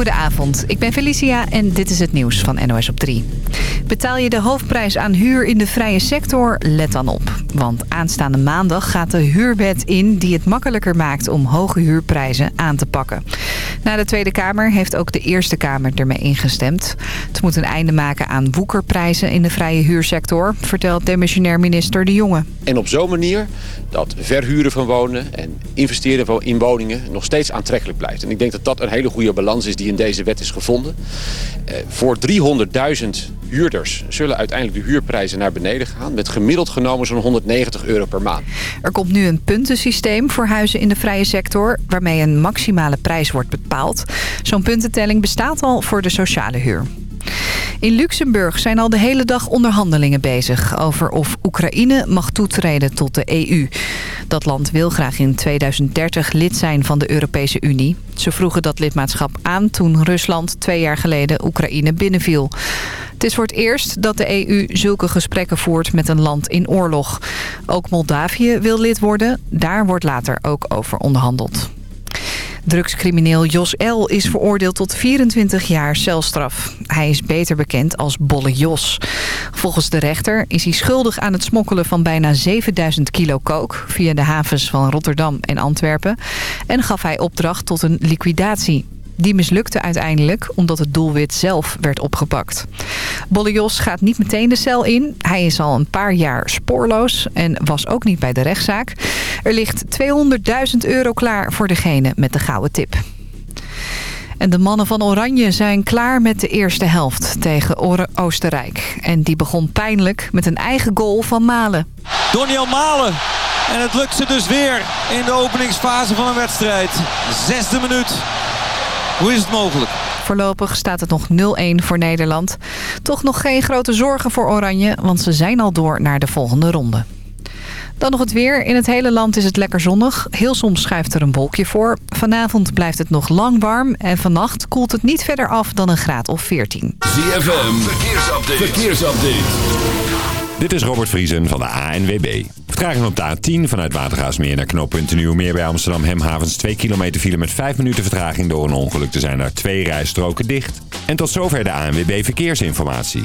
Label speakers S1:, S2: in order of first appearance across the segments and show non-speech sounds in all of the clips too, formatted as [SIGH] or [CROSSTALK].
S1: Goedenavond, ik ben Felicia en dit is het nieuws van NOS op 3. Betaal je de hoofdprijs aan huur in de vrije sector? Let dan op. Want aanstaande maandag gaat de huurwet in die het makkelijker maakt om hoge huurprijzen aan te pakken. Na de Tweede Kamer heeft ook de Eerste Kamer ermee ingestemd. Het moet een einde maken aan woekerprijzen in de vrije huursector, vertelt demissionair minister De Jonge.
S2: En op zo'n manier dat verhuren van wonen en investeren in woningen nog steeds aantrekkelijk blijft. En ik denk dat dat een hele goede balans is die in deze wet is gevonden. Eh, voor 300.000 huurders zullen uiteindelijk de huurprijzen naar beneden gaan... met gemiddeld genomen zo'n 190 euro per maand.
S1: Er komt nu een puntensysteem voor huizen in de vrije sector... waarmee een maximale prijs wordt bepaald. Zo'n puntentelling bestaat al voor de sociale huur. In Luxemburg zijn al de hele dag onderhandelingen bezig... over of Oekraïne mag toetreden tot de EU. Dat land wil graag in 2030 lid zijn van de Europese Unie. Ze vroegen dat lidmaatschap aan toen Rusland twee jaar geleden Oekraïne binnenviel. Het is voor het eerst dat de EU zulke gesprekken voert met een land in oorlog. Ook Moldavië wil lid worden. Daar wordt later ook over onderhandeld. Drugscrimineel Jos L. is veroordeeld tot 24 jaar celstraf. Hij is beter bekend als Bolle Jos. Volgens de rechter is hij schuldig aan het smokkelen van bijna 7000 kilo kook... via de havens van Rotterdam en Antwerpen. En gaf hij opdracht tot een liquidatie. Die mislukte uiteindelijk omdat het doelwit zelf werd opgepakt. Bolle Jos gaat niet meteen de cel in. Hij is al een paar jaar spoorloos en was ook niet bij de rechtszaak. Er ligt 200.000 euro klaar voor degene met de gouden tip. En de mannen van Oranje zijn klaar met de eerste helft tegen Oostenrijk. En die begon pijnlijk met een eigen goal van Malen.
S3: Doniel Malen. En het lukt ze dus weer in de openingsfase van een wedstrijd. Zesde minuut. Hoe is het mogelijk?
S1: Voorlopig staat het nog 0-1 voor Nederland. Toch nog geen grote zorgen voor Oranje, want ze zijn al door naar de volgende ronde. Dan nog het weer. In het hele land is het lekker zonnig. Heel soms schuift er een wolkje voor. Vanavond blijft het nog lang warm. En vannacht koelt het niet verder af dan een graad of 14.
S4: ZFM, verkeersupdate. verkeersupdate.
S5: Dit is Robert Vriesen van de ANWB. Vertraging op de A10 vanuit Watergaasmeer naar knooppunt Nieuwmeer bij Amsterdam Hemhavens. 2 kilometer file met 5 minuten vertraging door een ongeluk. Er zijn daar twee rijstroken dicht. En tot zover de ANWB Verkeersinformatie.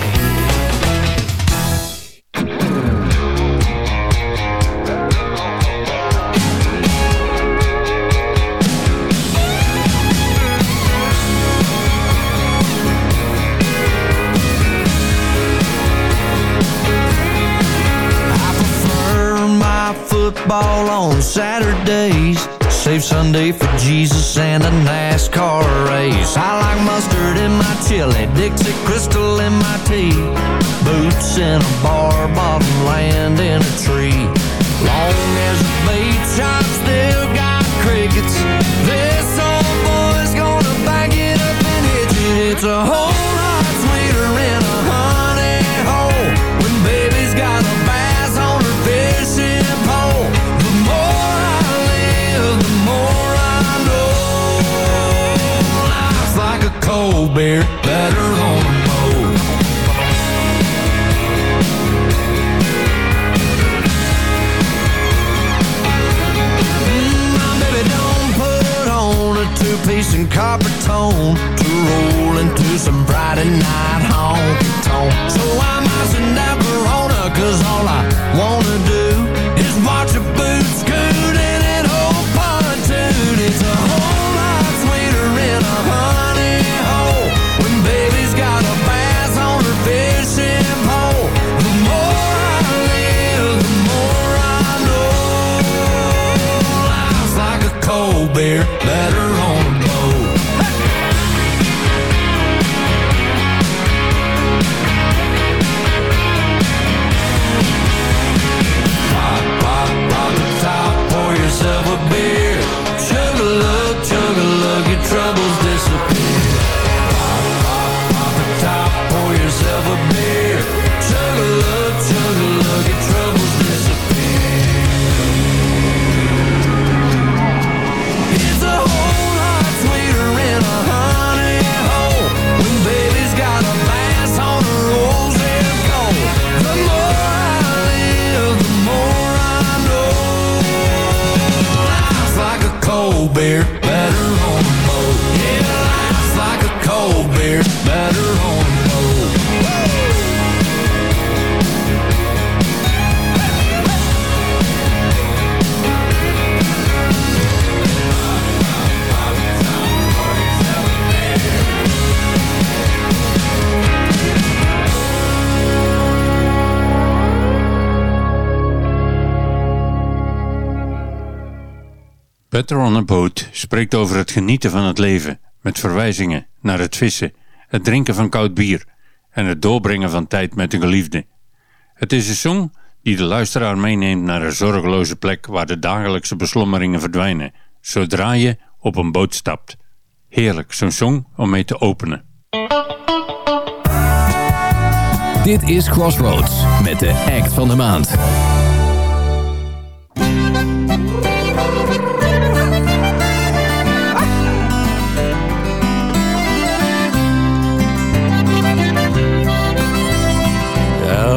S6: Saturdays. Save Sunday for Jesus and a NASCAR race. I like mustard in my chili, Dixie Crystal in my tea. Boots in a bar, bottom land in a tree. Long as the bait shop still got crickets, this old boy's gonna back it up and hit it. It's a whole copper tone to roll into some Friday night honky tonk. So I'm icing that Corona, cause all Better on a Boat
S7: spreekt over het genieten van het leven, met verwijzingen naar het vissen, het drinken van koud bier en het doorbrengen van tijd met een geliefde. Het is een song die de luisteraar meeneemt naar een zorgeloze plek waar de dagelijkse beslommeringen verdwijnen, zodra je op een boot stapt. Heerlijk, zo'n song om mee te openen.
S8: Dit is Crossroads met de act van de maand.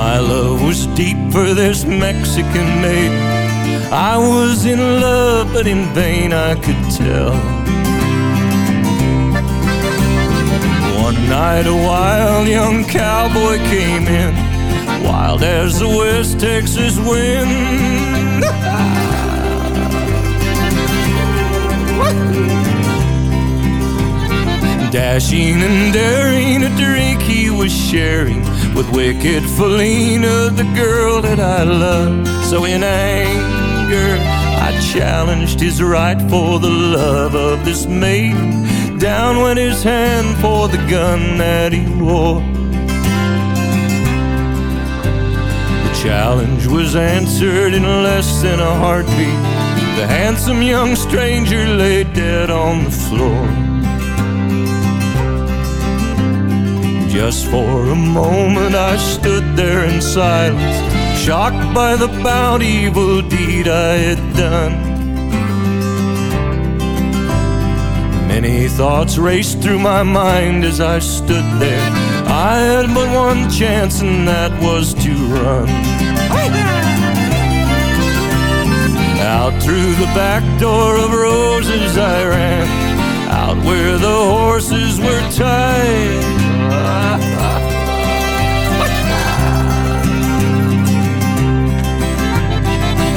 S9: My love was deep for this Mexican maiden. I was in love, but in vain I could tell. One night a wild young cowboy came in, wild as the West Texas wind. [LAUGHS] Dashing and daring, a drink he was sharing with wicked Felina, the girl that I love. So in anger, I challenged his right for the love of this maiden. Down went his hand for the gun that he wore. The challenge was answered in less than a heartbeat. The handsome young stranger lay dead on the floor. Just for a moment I stood there in silence, shocked by the bountiful deed I had done. Many thoughts raced through my mind as I stood there. I had but one chance, and that was to run. Out through the back door of roses I ran, out where the horses were tied.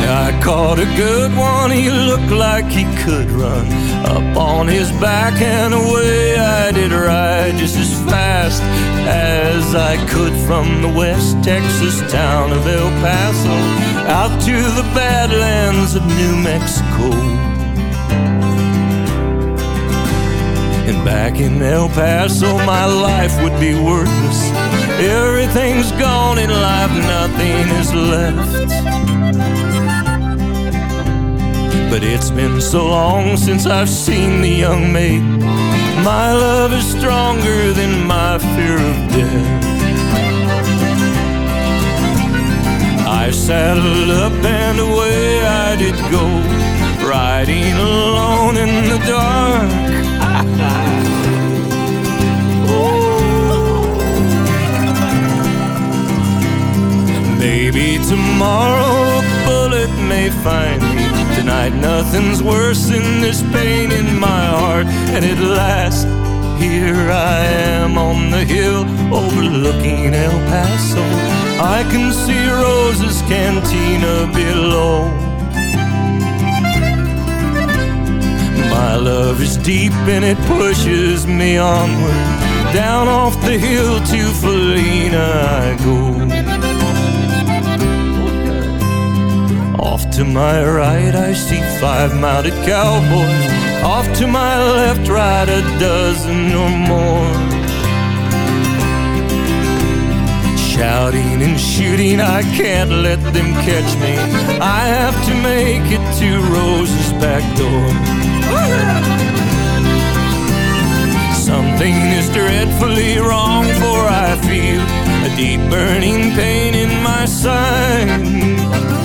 S9: I caught a good one, he looked like he could run Up on his back and away I did ride Just as fast as I could From the west Texas town of El Paso Out to the badlands of New Mexico. And back in El Paso my life would be worthless Everything's gone in life, nothing is left but it's been so long since I've seen the young maid. My love is stronger than my fear of death. I saddled up and away I did go, riding alone in the dark. [LAUGHS] Maybe tomorrow a bullet may find me. Tonight nothing's worse than this pain in my heart. And at last, here I am on the hill overlooking El Paso. I can see Rose's cantina below. My love is deep and it pushes me onward. Down off the hill to Felina I go. Off to my right, I see five mounted cowboys. Off to my left, right, a dozen or more. Shouting and shooting, I can't let them catch me. I have to make it to Rose's back door. Something is dreadfully wrong, for I feel a deep burning pain in my side.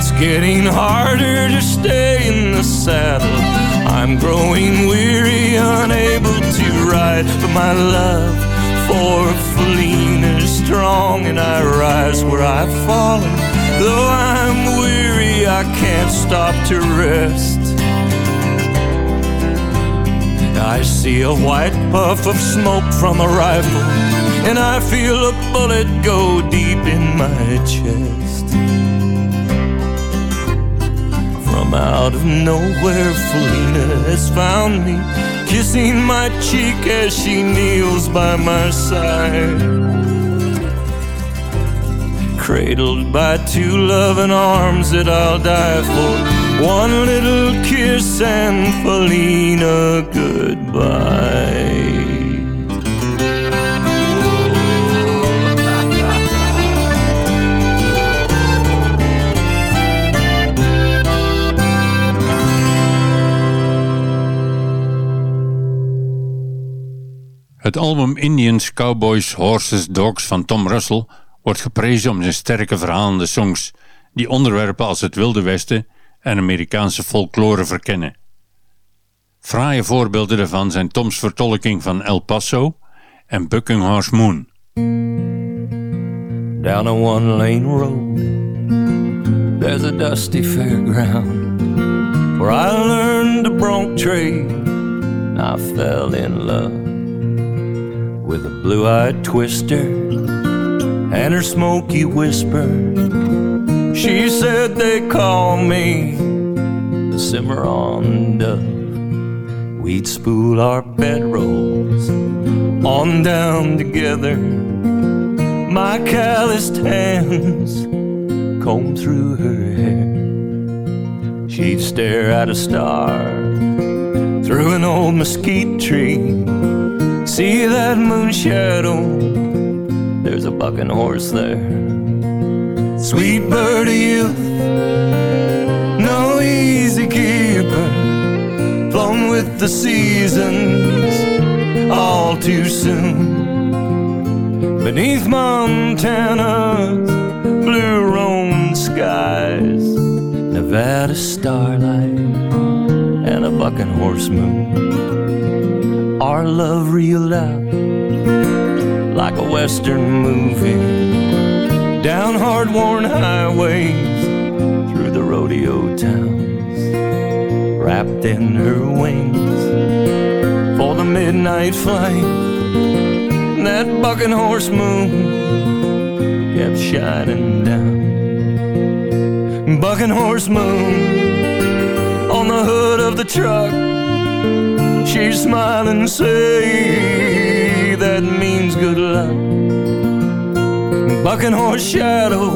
S9: It's getting harder to stay in the saddle. I'm growing weary, unable to ride, but my love for Felina is strong, and I rise where I've fallen. Though I'm weary, I can't stop to rest. I see a white puff of smoke from a rifle, and I feel a bullet go deep in my chest. Out of nowhere, Felina has found me, kissing my cheek as she kneels by my side. Cradled by two loving arms that I'll die for. One little kiss and Felina goodbye.
S7: Het album Indians, Cowboys, Horses, Dogs van Tom Russell wordt geprezen om zijn sterke verhalende songs, die onderwerpen als het Wilde Westen en Amerikaanse folklore verkennen. Fraaie voorbeelden daarvan zijn Toms vertolking van El Paso en Buckinghorse Moon.
S9: Down a one lane road, there's a dusty fairground where I learned to bronc trade. I fell in love with a blue eyed twister and her smoky whisper. She said they call me the Cimarron Dove. We'd spool our bedrolls on down together. My calloused hands comb through her hair. She'd stare at a star through an old mesquite tree. See that moon shadow? There's a bucking horse there. Sweet bird of youth, no easy keeper, flown with the seasons all too soon. Beneath Montana's blue roan skies, Nevada starlight, and a bucking horse moon. Our love reeled out like a western movie down hard worn highways through the rodeo towns, wrapped in her wings for the midnight flight. That bucking horse moon kept shining down. Bucking horse moon on the hood of the truck. She's smiling, say that means good luck. Bucking horse shadow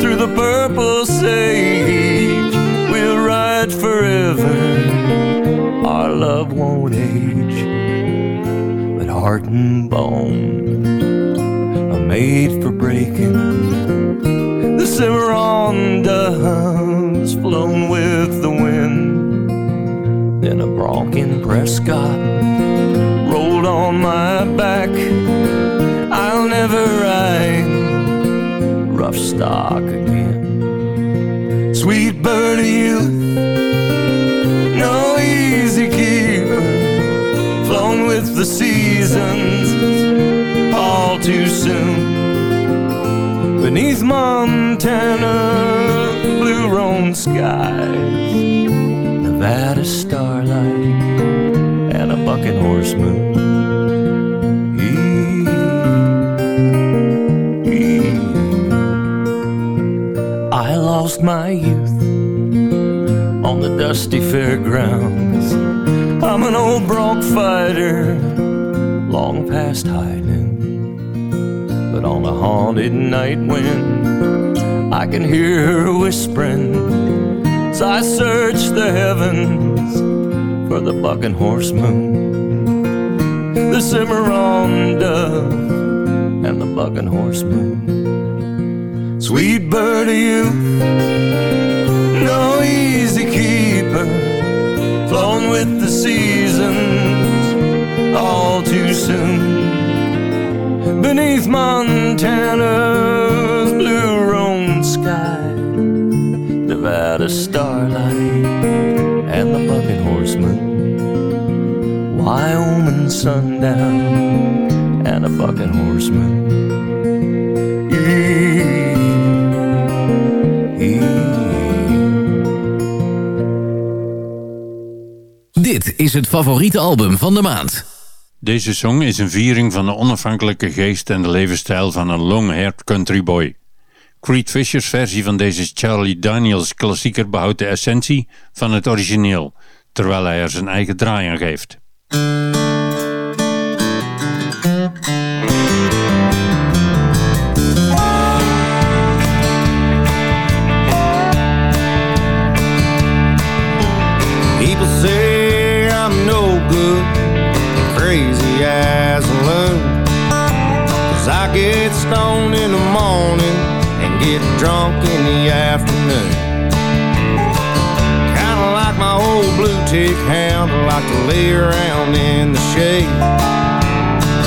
S9: through the purple sage. We'll ride forever. Our love won't age, but heart and bone are made for breaking. The Cimarron doves flown with Prescott rolled on my back. I'll never ride rough stock again. Sweet bird of youth, no easy keeper, flown with the seasons all too soon. Beneath Montana, blue roan skies, bucking horse. I lost my youth on the dusty fairgrounds. I'm an old bronc fighter, long past high noon. But on a haunted night wind, I can hear her whispering as I search the heavens for the bucking horseman, the Cimarron dove, and the bucking horseman. Sweet bird of youth, no easy keeper, flown with the seasons all too soon. Beneath Montana's blue roan sky, Nevada starlight, and the bucking. Wyoming sundown, and a bucking horseman.
S8: Dit is het favoriete album van de maand.
S7: Deze song is een viering van de onafhankelijke geest en de levensstijl van een long-haired country boy. Creed Fishers versie van deze Charlie Daniels klassieker behoudt de essentie van het origineel, terwijl hij er zijn eigen draai aan geeft.
S10: People say I'm no good, crazy as a loon. Cause I get stoned in the morning and get drunk in the afternoon. Old hound, I like to lay around in the shade.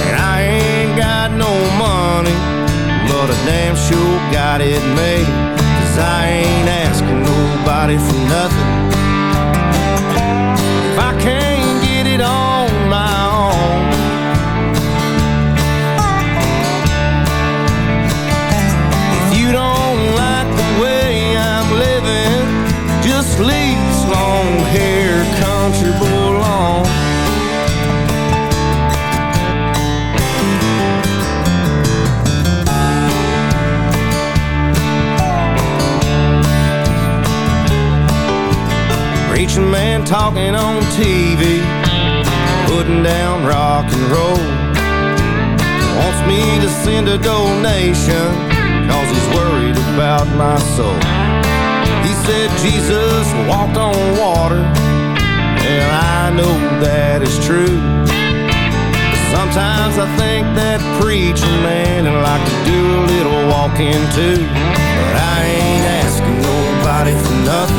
S10: And I ain't got no money, but I damn sure got it made. Cause I ain't asking nobody for nothing. If I can't Preaching man talking on TV, putting down rock and roll. Wants me to send a donation, cause he's worried about my soul. He said Jesus walked on water, and I know that is true. But sometimes I think that preaching man would like to do a little walking too. But I ain't asking nobody for nothing.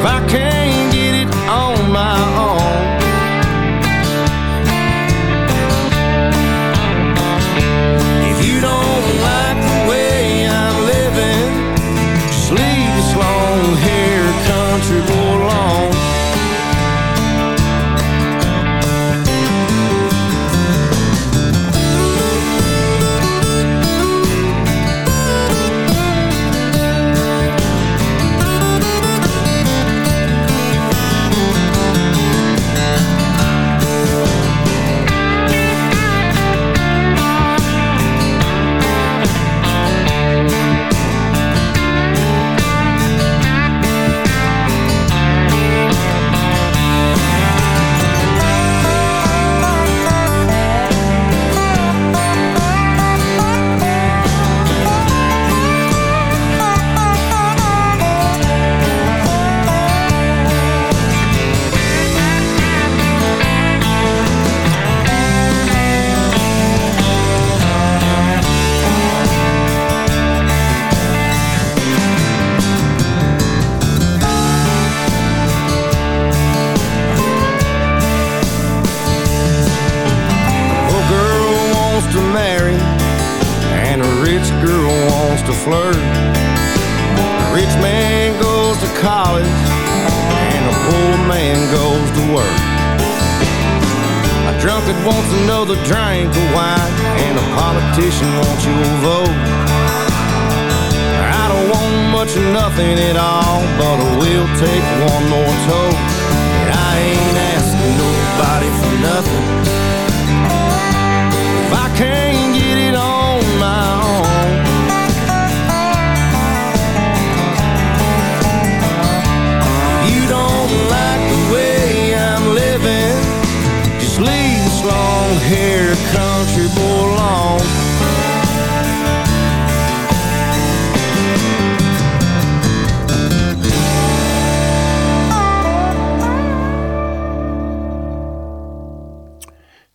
S10: If I can't get it on my own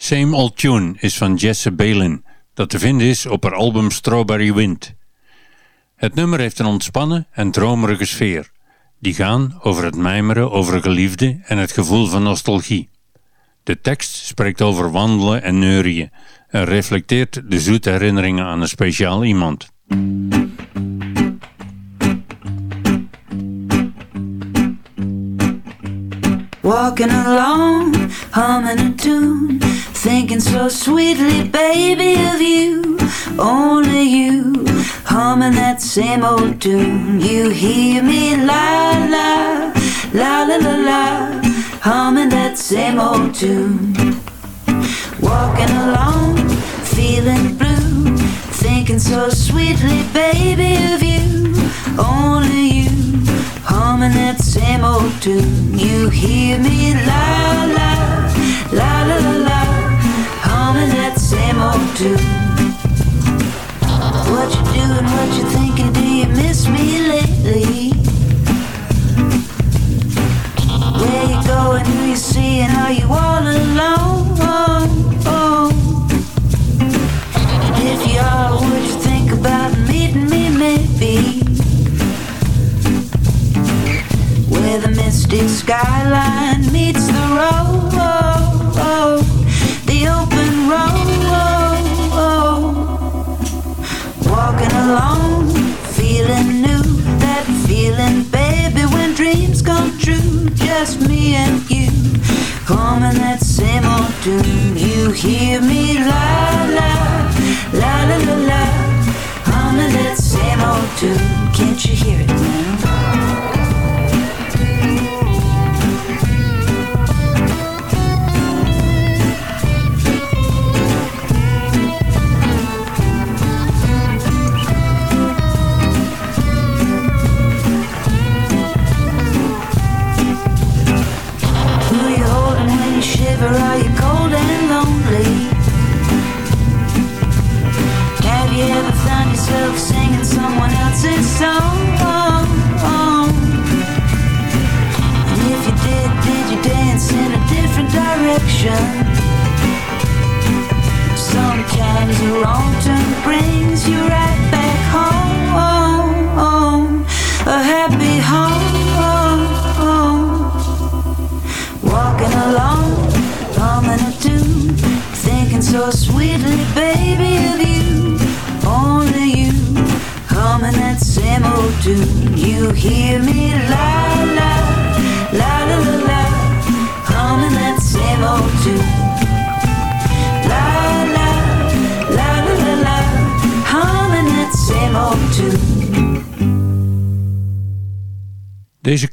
S7: Same Old Tune is van Jesse Balin, dat te vinden is op haar album Strawberry Wind. Het nummer heeft een ontspannen en dromerige sfeer, die gaan over het mijmeren over geliefde en het gevoel van nostalgie. De tekst spreekt over wandelen en neurieën en reflecteert de zoete herinneringen aan een speciaal iemand.
S11: Walking along, humming a tune, thinking so sweetly, baby, of you, only you, humming that same old tune. You hear me la la, la la la la, humming that same old tune. Walking along, feeling blue, thinking so sweetly, baby, of you, only you humming that same old tune. You hear me la la la la la la, that same old tune. What you doing? What you thinking? Do you miss me lately? Where you going? Who you seeing? Are you all alone? If you are, would you think about meeting me? Maybe. where the mystic skyline meets the road, Can't you hear it now?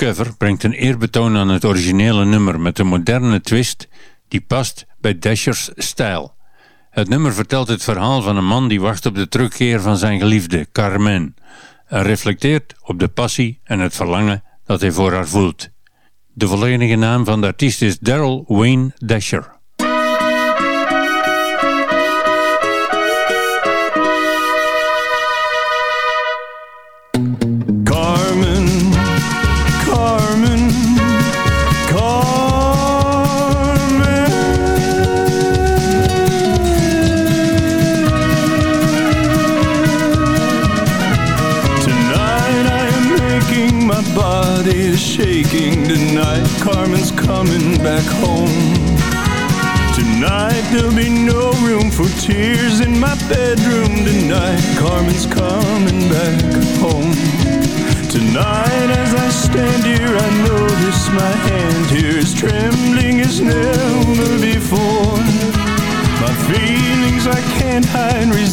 S7: Cover brengt een eerbetoon aan het originele nummer met een moderne twist die past bij Dashers stijl. Het nummer vertelt het verhaal van een man die wacht op de terugkeer van zijn geliefde, Carmen, en reflecteert op de passie en het verlangen dat hij voor haar voelt. De volledige naam van de artiest is Daryl Wayne Dasher.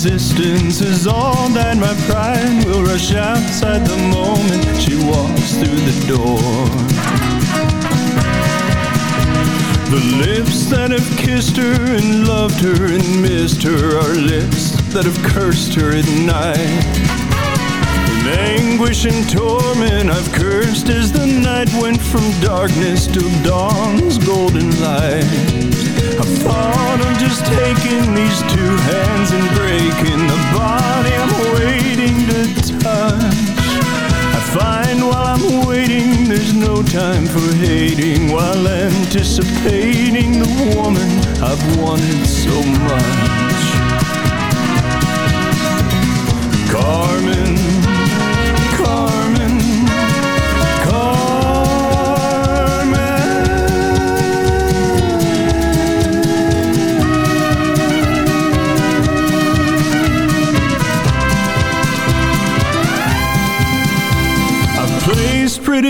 S12: Hide Resistance is all that my pride will rush outside the moment She walks through the door The lips that have kissed her and loved her and missed her Are lips that have cursed her at night in anguish and torment I've cursed as the night went from darkness to dawn's golden light. Thought of just taking these two hands and breaking the body I'm waiting to touch. I find while I'm waiting there's no time for hating while anticipating the woman I've wanted so much. Carmen,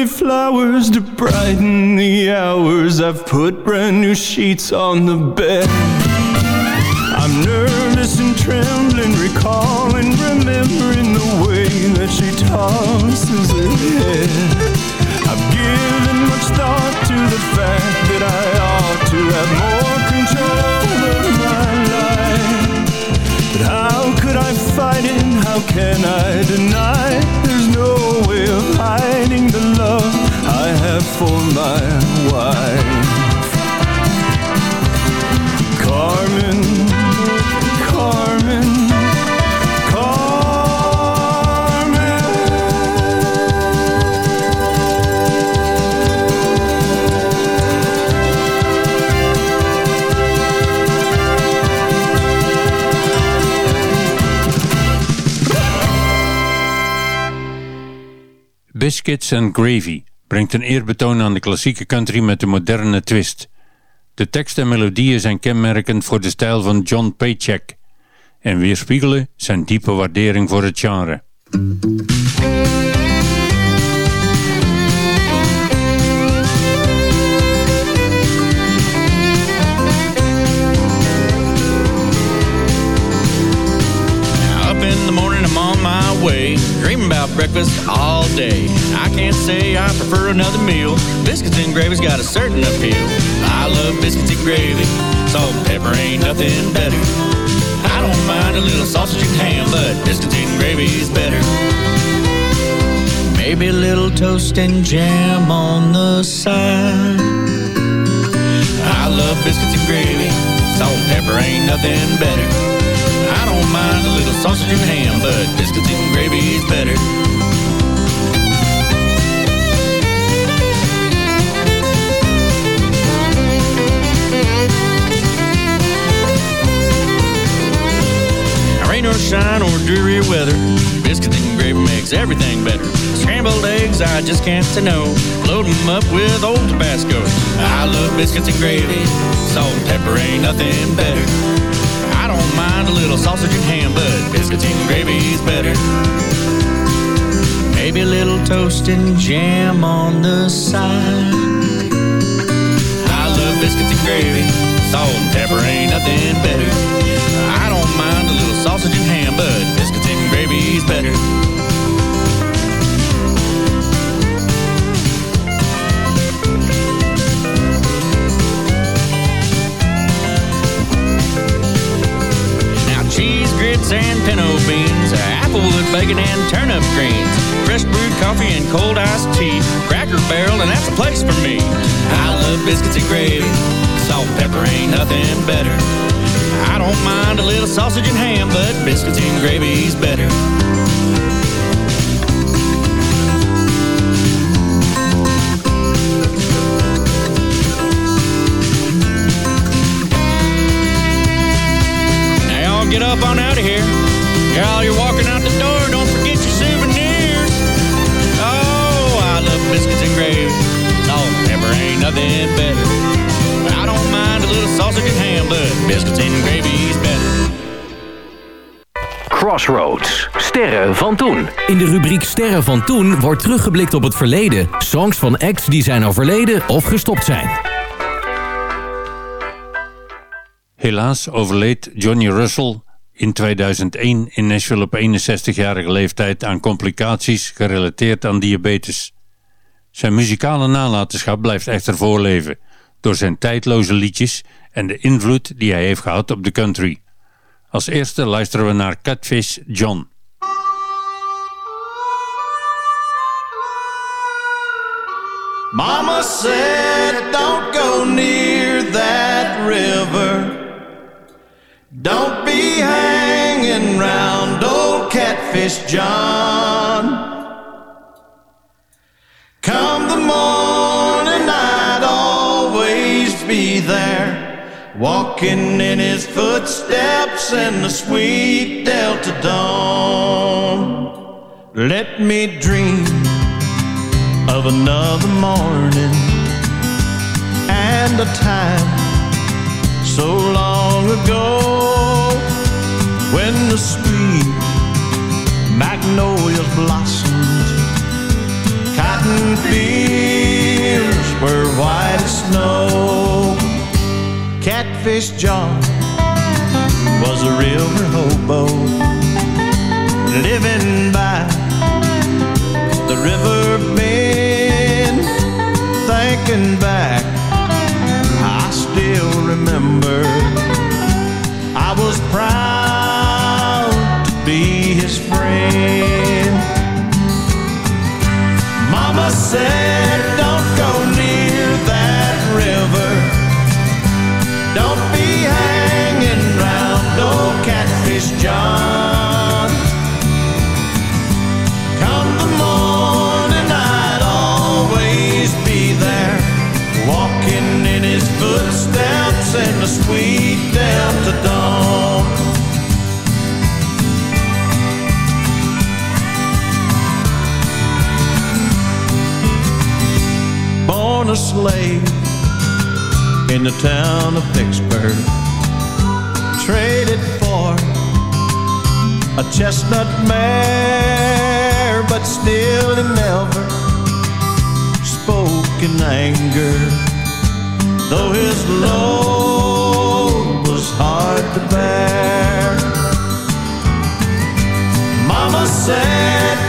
S12: flowers to brighten the hours. I've put brand new sheets on the bed. I'm nervous and trembling, recalling, remembering the way that she tosses her head. I've given much thought to the fact that I ought to have more control my life. But how could I fight it? How can I deny? For my wife. Carmen, Carmen,
S7: Biscuits and Gravy brengt een eerbetoon aan de klassieke country met een moderne twist. De tekst en melodieën zijn kenmerkend voor de stijl van John Paycheck en weerspiegelen zijn diepe waardering voor het genre.
S13: Up in the morning, on my way, dreaming about breakfast all day. I can't say I prefer another meal. Biscuits and gravy's got a certain appeal. I love biscuits and gravy, salt and pepper ain't nothing better. I don't mind a little sausage and ham, but biscuits and gravy's better. Maybe a little toast and jam on the side. I love biscuits and gravy, salt and pepper ain't nothing better. Little sausage and ham, but biscuits and gravy's better. Rain or shine or dreary weather, biscuits and gravy makes everything better. Scrambled eggs, I just can't say no. Load 'em up with old Tabasco. I love biscuits and gravy, salt and pepper ain't nothing better. I don't mind a little sausage and ham, but biscuits and gravy's better. Maybe a little toast and jam on the side. I love biscuits and gravy, salt and pepper ain't nothing better. I don't mind a little sausage and ham, but biscuits and gravy's better. Cheese, and pinto beans, applewood bacon and turnip greens, fresh brewed coffee and cold iced tea, cracker barrel, and that's a place for me. I love biscuits and gravy, salt pepper ain't nothing better. I don't mind a little sausage and ham, but biscuits and gravy's better.
S8: In de rubriek Sterren van toen wordt teruggeblikt op het verleden. Songs van acts die zijn overleden of gestopt zijn.
S7: Helaas overleed Johnny Russell in 2001 in Nashville op 61-jarige leeftijd aan complicaties gerelateerd aan diabetes. Zijn muzikale nalatenschap blijft echter voorleven door zijn tijdloze liedjes en de invloed die hij heeft gehad op de country. Als eerste luisteren we naar Catfish John.
S14: Mama said, don't go near that river. Don't be hanging round old Catfish John. Come the morning, I'd always be there walking in his footsteps in the sweet Delta dawn. Let me dream of another morning and a time so long ago when the sweet magnolias blossomed, cotton fields were white as snow. Catfish John was a river hobo living by the river said, Don't go near that river. Don't be hanging round old Catfish John. Come the morning, I'd always be there, walking in his footsteps in the sweet Delta in the town of Vicksburg, traded for a chestnut mare, but still he never spoke in anger. Though his load was hard to bear. Mama said,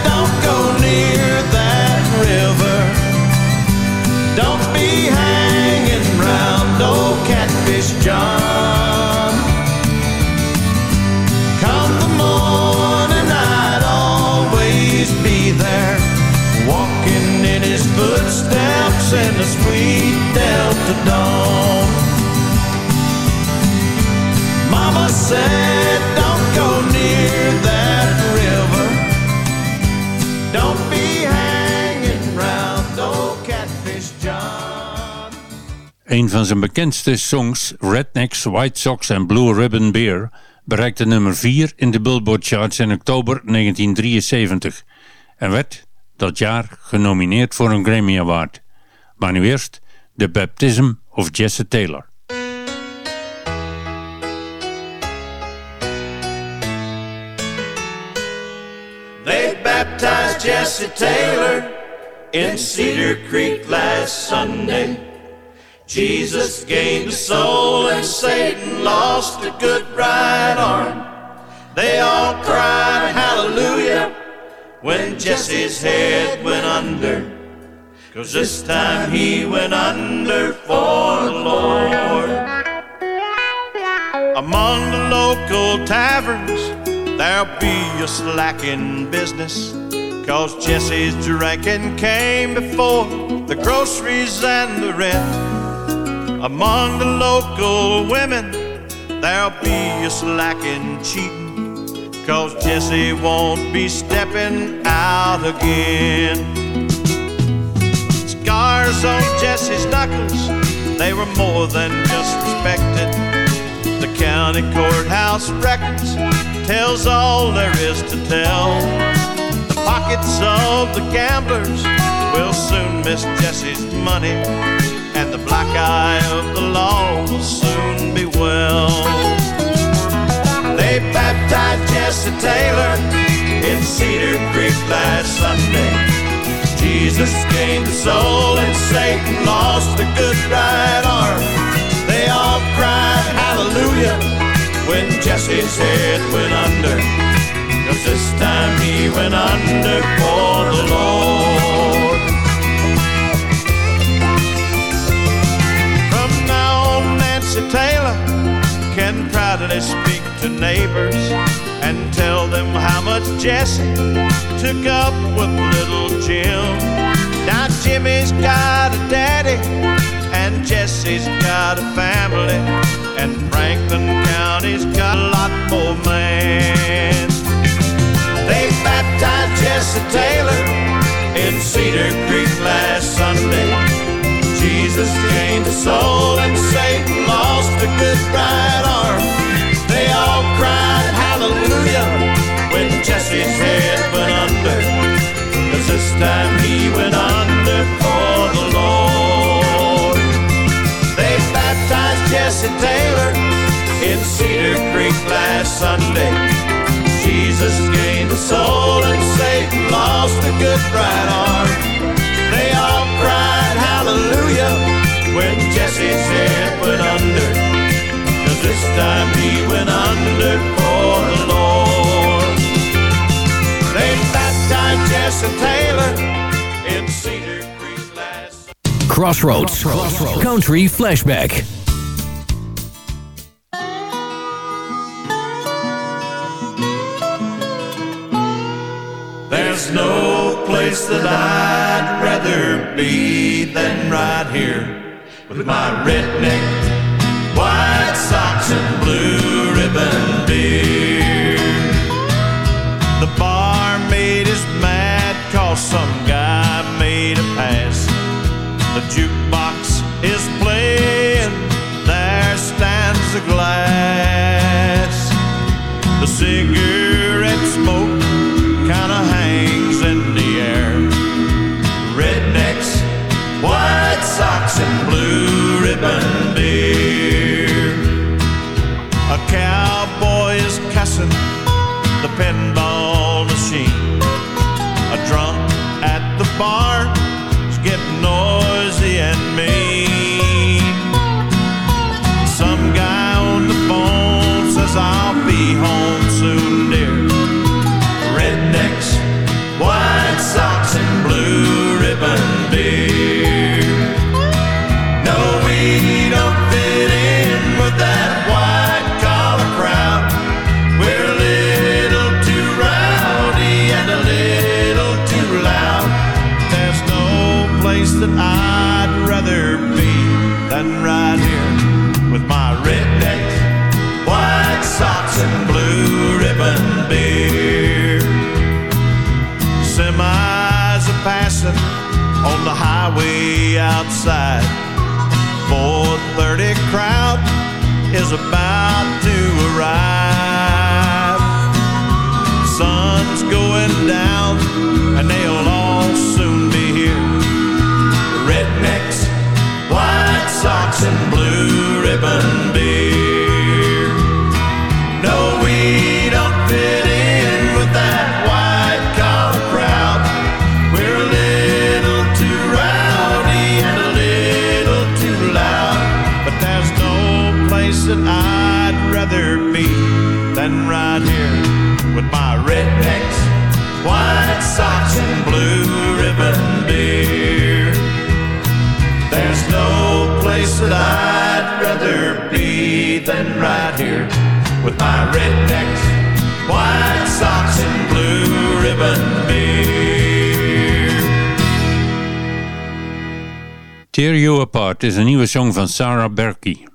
S14: John. Come the morning, I'd always be there, walking in his footsteps in the sweet Delta dawn. Mama said,
S7: Een van zijn bekendste songs, Rednecks, White Sox en Blue Ribbon Beer, bereikte nummer 4 in de Billboard Charts in oktober 1973 en werd dat jaar genomineerd voor een Grammy Award. Maar nu eerst The Baptism of Jesse Taylor.
S14: They baptized Jesse Taylor in Cedar Creek last Sunday. Jesus gained a soul and Satan lost a good right arm. They all cried hallelujah when Jesse's head went under. Cause this time he went under for the Lord. Among the local taverns, there'll be a slacking business. Cause Jesse's drinking came before the groceries and the rent. Among the local women, there'll be a slacking cheating. Cause Jesse won't be stepping out again. Scars on Jesse's knuckles, they were more than just respected. The county courthouse records tells all there is to tell. The pockets of the gamblers will soon miss Jesse's money, and the black eye of the law will soon be well. They baptized Jesse Taylor in Cedar Creek last Sunday. Jesus gained a soul and Satan lost a good right arm. They all cried hallelujah when Jesse's head went under. Cause this time he went under for the Lord. Proudly speak to neighbors and tell them how much Jesse took up with little Jim. Now Jimmy's got a daddy and Jesse's got a family and Franklin County's got a lot more man. They baptized Jesse Taylor in Cedar Creek last Sunday. Jesus gained a soul and Satan lost a good Sunday. Jesus gained a soul and Satan lost a good right arm. They all cried hallelujah when Jesse's head went under. Cause this time he went under for the Lord. They baptized Jesse Taylor in Cedar Creek last
S8: Crossroads. Country Flashback.
S14: Place that I'd rather be than right here with my redneck, white socks and blue ribbon beer. The barmaid is mad cause some guy made a pass. The jukebox is playing, there stands a glass. The cigarette the pinball about to arrive. Sun's going down and they'll all soon be here. Rednecks, white socks, and blue I'd rather be than right here with my rednecks, white socks, and blue ribbon beer. There's no place that I'd rather be than right here with my rednecks, white socks, and blue ribbon beer.
S15: Tear You Apart is een nieuwe song van Sarah Berkey.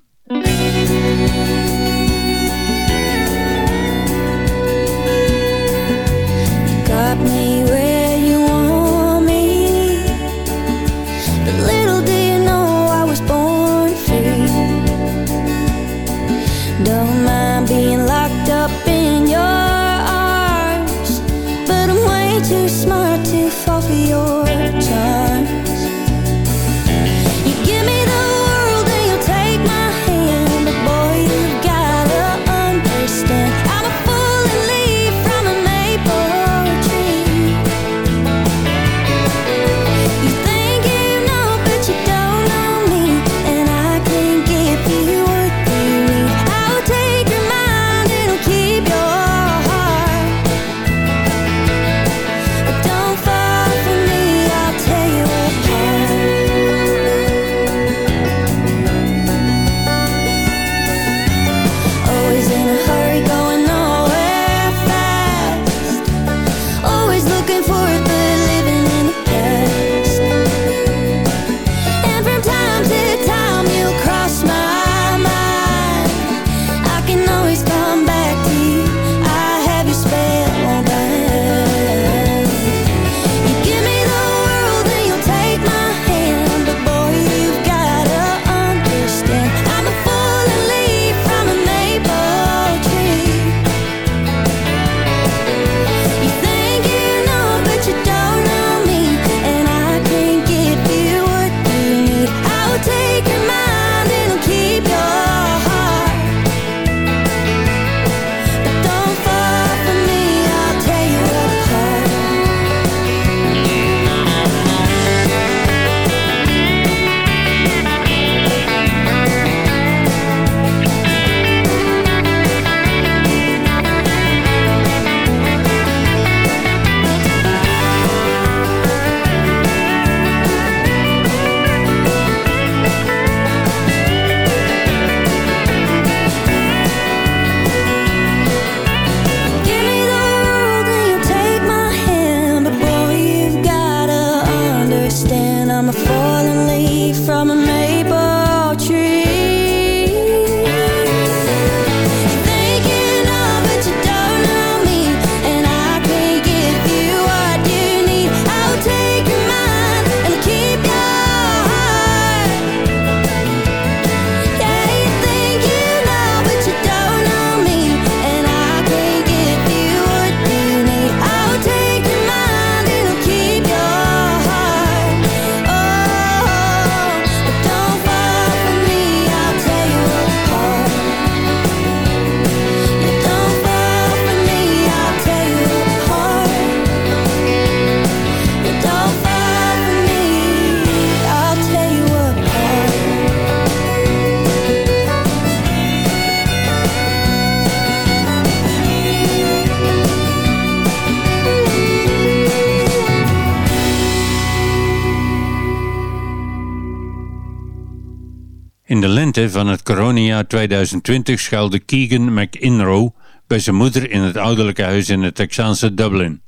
S7: Van het coronajaar 2020 schuilde Keegan McInroe bij zijn moeder in het ouderlijke huis in het Texaanse Dublin.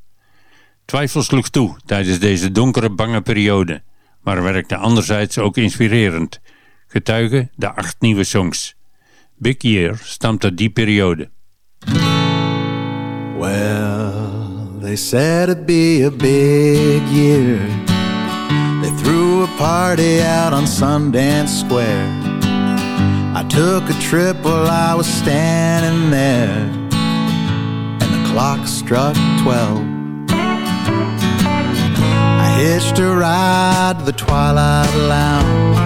S7: Twijfel sloeg toe tijdens deze donkere bange periode, maar werkte anderzijds ook inspirerend. Getuigen de acht nieuwe songs. Big Year stamt uit die periode.
S16: Well, they said it'd be a big year. They threw a party out on Sundance Square. I took a trip while I was standing there, and the clock struck 12. I hitched a ride to the Twilight Lounge.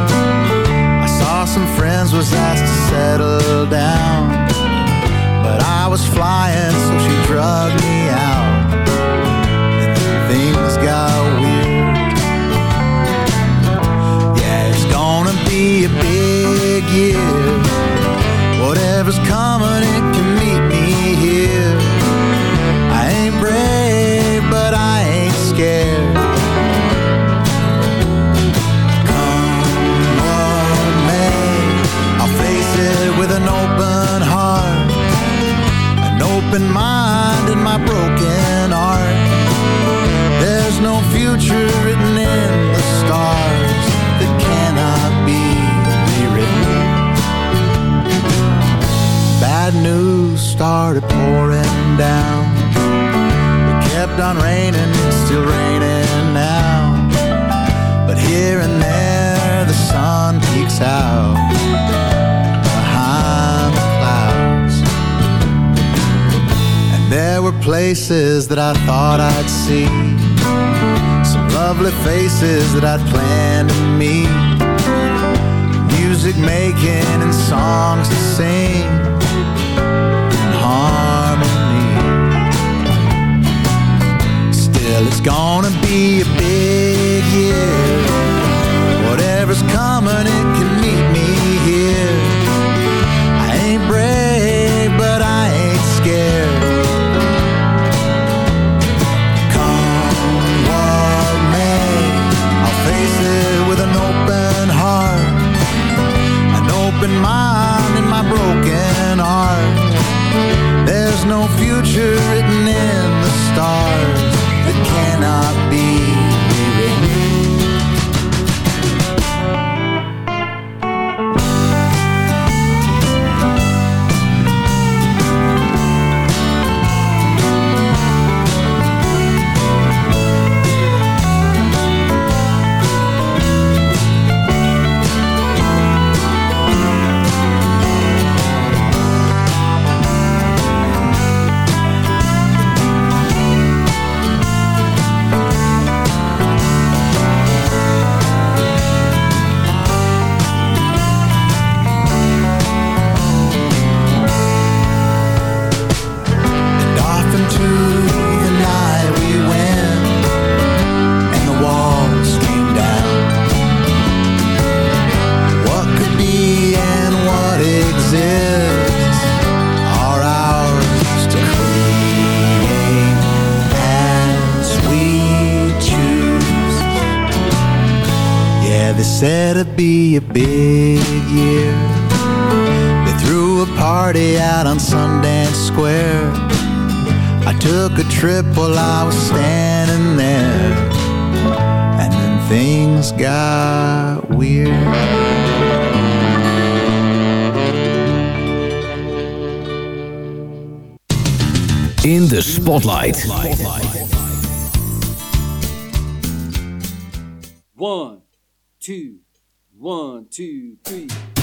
S16: I saw some friends, was asked to settle down. But I was flying, so she drugged me out. And things got weird. Yeah, it's gonna be a Whatever's coming, it can meet me here. I ain't brave, but I ain't scared. Come what may, I'll face it with an open heart, an open mind in my broken art. There's no future started pouring down. It kept on raining, it's still raining now. But here and there the sun peeks out behind the clouds. And there were places that I thought I'd see. Some lovely faces that I'd planned to meet. Music making and songs to sing Still, it's gonna be a big year. Whatever's coming, it can meet me here.
S17: Two,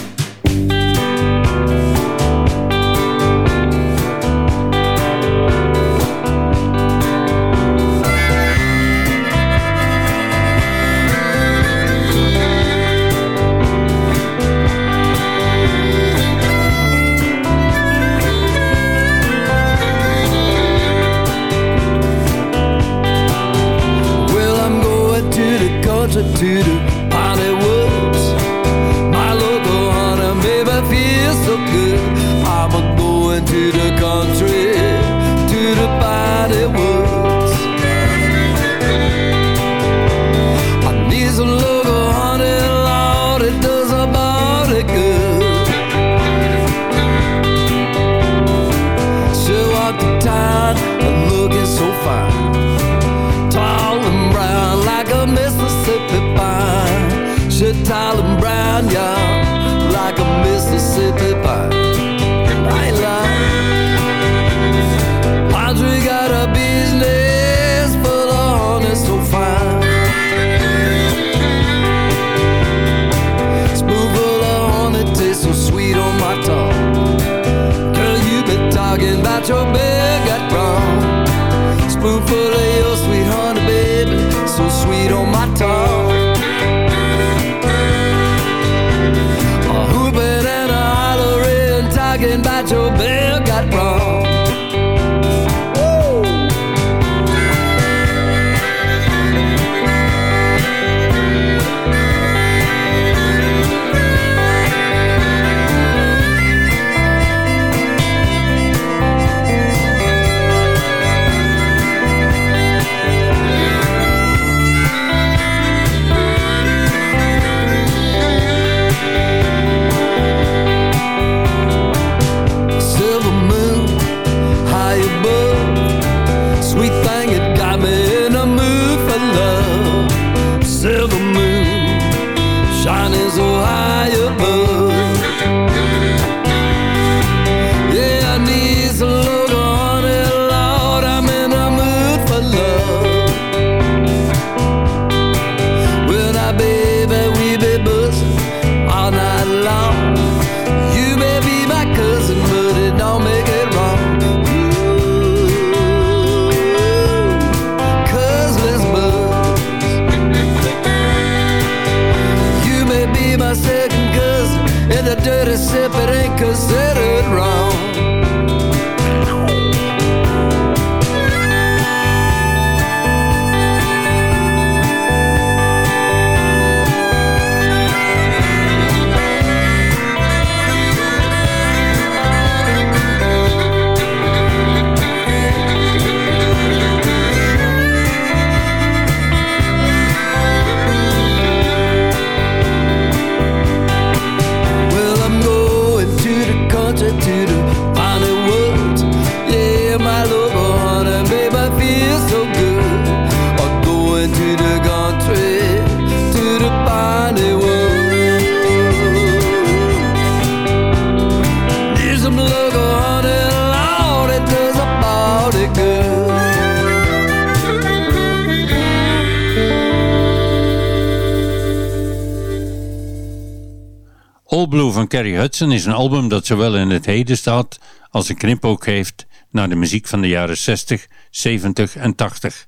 S7: van Carrie Hudson is een album dat zowel in het heden staat als een knipoog geeft naar de muziek van de jaren 60, 70 en 80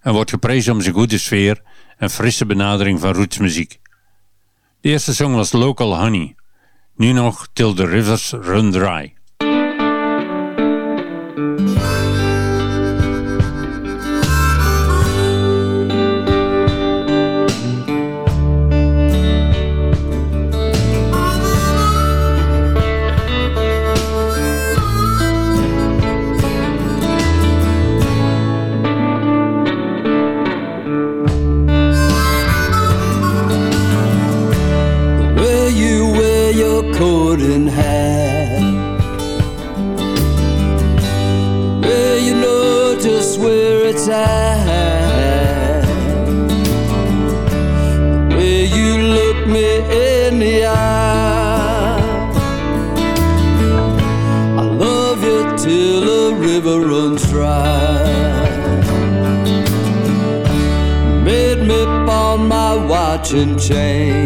S7: en wordt geprezen om zijn goede sfeer en frisse benadering van rootsmuziek. De eerste song was Local Honey, nu nog Till the Rivers Run Dry.
S9: Watch and chain.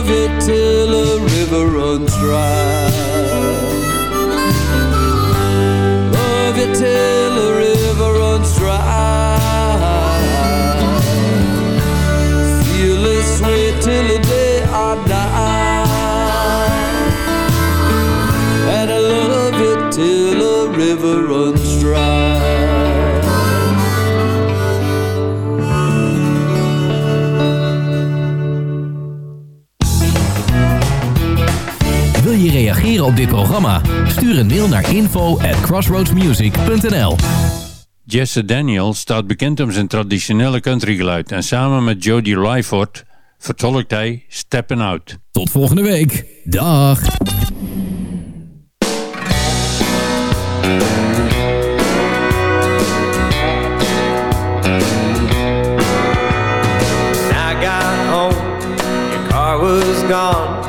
S9: I love you till the river runs dry. Love you till the river runs dry.
S8: Op dit programma? Stuur een mail naar info at crossroadsmusic.nl
S7: Jesse Daniel staat bekend om zijn traditionele countrygeluid en samen met Jody Lyford vertolkt hij Steppin' Out.
S8: Tot volgende week. Dag.
S10: I got home, your car was gone.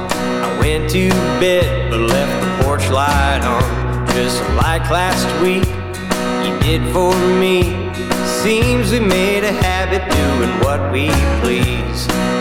S10: I went to bed, but left the porch light on. Just like last week, you did for me. Seems we made a habit doing what we please.